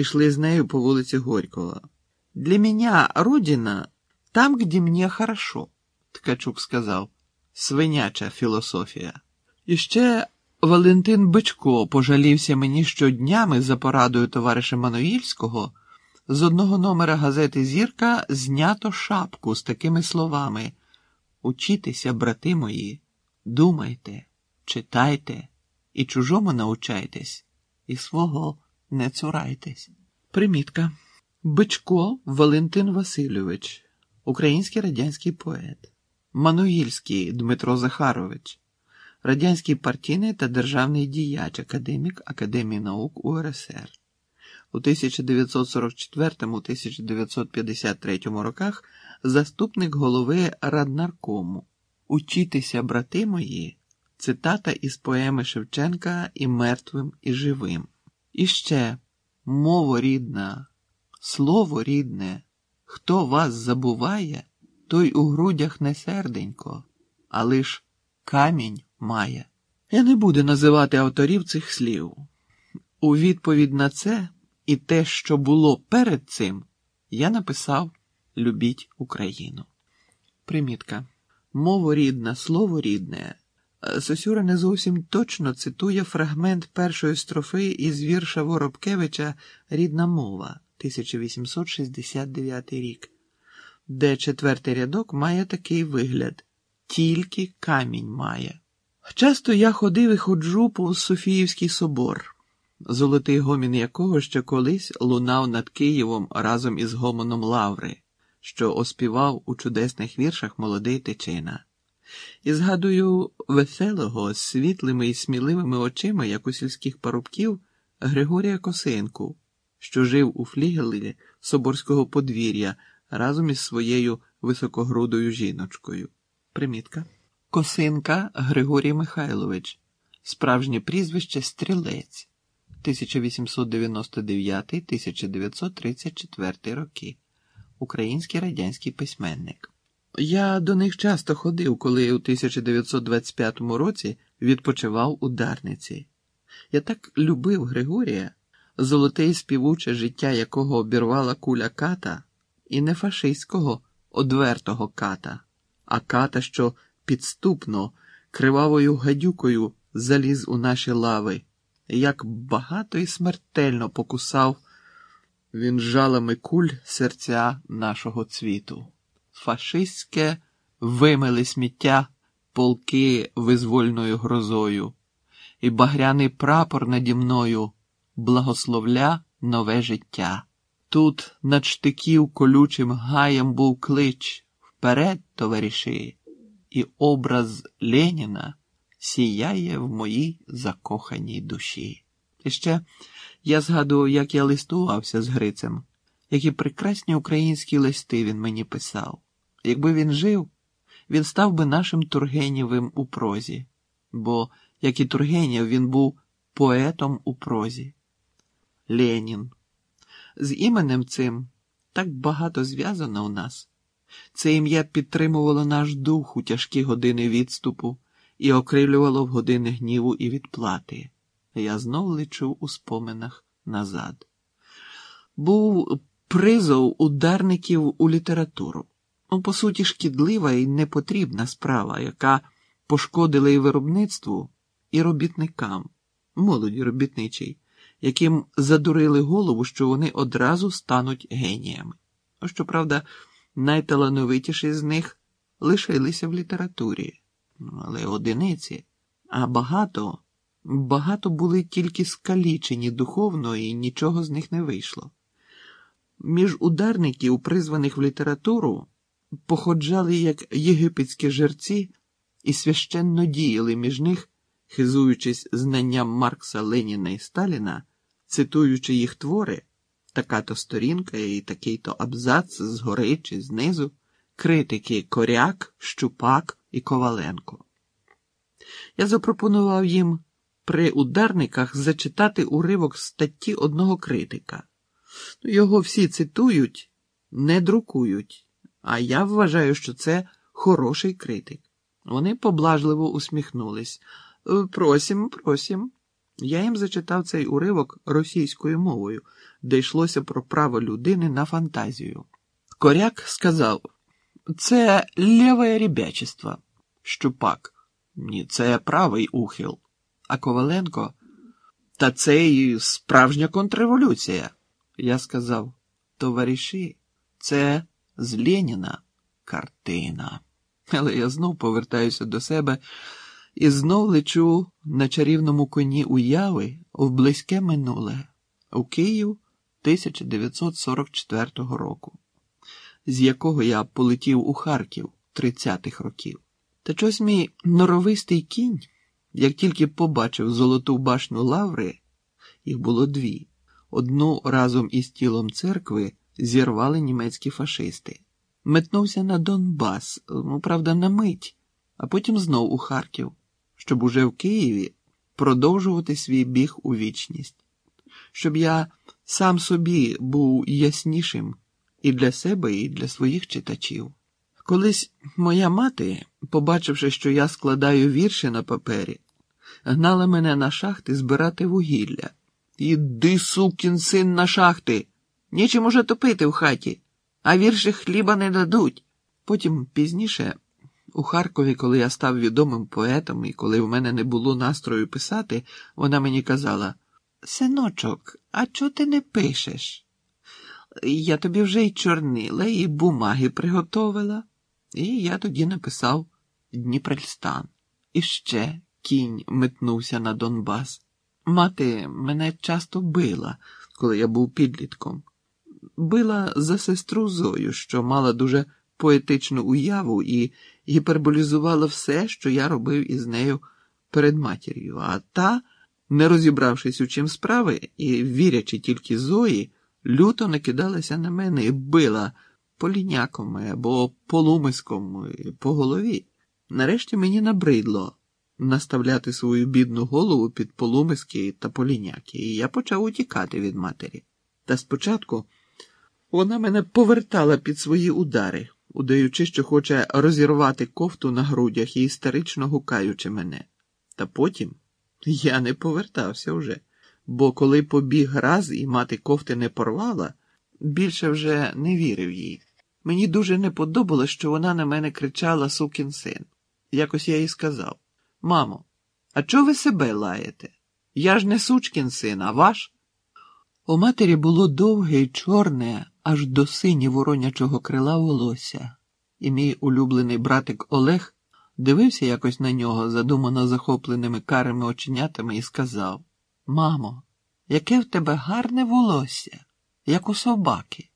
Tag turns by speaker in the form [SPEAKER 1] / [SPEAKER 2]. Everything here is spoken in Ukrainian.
[SPEAKER 1] ішли з нею по вулиці Горького. Для мене родина там, где мені хорошо, Ткачук сказав. Свиняча філософія. І ще Валентин Бичко пожалівся мені, що днями за порадою товариша Мануїльського з одного номера газети Зірка знято шапку з такими словами Учітеся, брати мої, думайте, читайте і чужому научайтесь, і свого не цурайтесь. Примітка. Бичко Валентин Васильович, український радянський поет, Мануїльський Дмитро Захарович, радянський партійний та державний діяч, академік Академії наук УРСР. У 1944-1953 роках заступник голови Раднаркому. Учітеся, брати мої, цитата із поеми Шевченка і мертвим, і живим. І ще мова рідна, слово рідне, хто вас забуває, той у грудях не серденько, а лиш камінь має. Я не буду називати авторів цих слів. У відповідь на це і те, що було перед цим, я написав Любіть Україну. Примітка. Мова рідна, слово рідне. Сосюра не зовсім точно цитує фрагмент першої строфи із вірша Воробкевича Рідна мова 1869 рік, де четвертий рядок має такий вигляд: Тільки камінь має. Часто я ходив і ходжу повз Софіївський собор, золотий гомін якого ще колись лунав над Києвом разом із гомоном Лаври, що оспівав у чудесних віршах молодий тичина. І згадую веселого, світлими і сміливими очима, як у сільських парубків, Григорія Косинку, що жив у флігелі Соборського подвір'я разом із своєю високогрудою жіночкою. Примітка. Косинка Григорій Михайлович, справжнє прізвище Стрілець 1899-1934 роки, український радянський письменник. Я до них часто ходив, коли у 1925 році відпочивав у Дарниці. Я так любив Григорія, золоте і співуче життя якого обірвала куля ката, і не фашистського одвертого ката, а ката, що підступно, кривавою гадюкою заліз у наші лави, як багато і смертельно покусав він жалами куль серця нашого цвіту. Фашистське вимили сміття полки визвольною грозою, і багряний прапор наді мною благословля нове життя. Тут над штиків колючим гаєм був клич вперед, товариші, і образ Леніна сіяє в моїй закоханій душі. І ще я згадував, як я листувався з Грицем, які прекрасні українські листи він мені писав. Якби він жив, він став би нашим Тургенєвим у прозі, бо, як і Тургенєв, він був поетом у прозі. Ленін. З іменем цим так багато зв'язано у нас. Це ім'я підтримувало наш дух у тяжкі години відступу і окрилювало в години гніву і відплати. Я знов лечу у споминах назад. Був призов ударників у літературу. Ну, по суті, шкідлива і непотрібна справа, яка пошкодила і виробництву, і робітникам, молоді робітничій, яким задурили голову, що вони одразу стануть геніями. Щоправда, найталановитіші з них лишилися в літературі, але одиниці, а багато, багато були тільки скалічені духовно, і нічого з них не вийшло. Між ударників, призваних в літературу, походжали як єгипетські жерці і священно діяли між них, хизуючись знанням Маркса, Леніна і Сталіна, цитуючи їх твори, така то сторінка і такий то абзац згори чи знизу, критики Коряк, Щупак і Коваленко. Я запропонував їм при ударниках зачитати уривок статті одного критика. Його всі цитують, не друкують. А я вважаю, що це хороший критик. Вони поблажливо усміхнулись. Просім, просім. Я їм зачитав цей уривок російською мовою, де йшлося про право людини на фантазію. Коряк сказав: це ліве рібячество. Щупак. Ні, це правий ухил. А Коваленко. Та це і справжня контрреволюція. Я сказав: товариші, це з Леніна картина. Але я знов повертаюся до себе і знов лечу на чарівному коні уяви в близьке минуле у Київ 1944 року, з якого я полетів у Харків 30-х років. Та чось мій норовистий кінь, як тільки побачив золоту башню Лаври, їх було дві. Одну разом із тілом церкви зірвали німецькі фашисти. Метнувся на Донбас, ну, правда, на мить, а потім знов у Харків, щоб уже в Києві продовжувати свій біг у вічність, щоб я сам собі був яснішим і для себе, і для своїх читачів. Колись моя мати, побачивши, що я складаю вірші на папері, гнала мене на шахти збирати вугілля. Іди, сукін син, на шахти. Нічим уже топити в хаті, а вірші хліба не дадуть. Потім пізніше, у Харкові, коли я став відомим поетом і коли в мене не було настрою писати, вона мені казала: Синочок, а чого ти не пишеш? Я тобі вже й чорнила, і бумаги приготовила. І я тоді написав Дніпрельстан. І ще кінь метнувся на Донбас. Мати мене часто била, коли я був підлітком. Била за сестру Зою, що мала дуже поетичну уяву і гіперболізувала все, що я робив із нею перед матір'ю. А та, не розібравшись у чим справи і вірячи тільки Зої, люто накидалася на мене і била поліняками або полумиском по голові. Нарешті мені набридло наставляти свою бідну голову під полумиски та поліняки, і я почав утікати від матері. Та спочатку вона мене повертала під свої удари, удаючи, що хоче розірвати кофту на грудях і істерично гукаючи мене. Та потім я не повертався вже, бо коли побіг раз і мати кофти не порвала, більше вже не вірив їй. Мені дуже не подобалось, що вона на мене кричала сукін син. Якось я їй сказав. Мамо, а чого ви себе лаєте? Я ж не сучкін син, а ваш? У матері було довге й чорне, аж до сині воронячого крила волосся, і мій улюблений братик Олег дивився якось на нього, задумано захопленими карими оченятами, і сказав: Мамо, яке в тебе гарне волосся, як у собаки.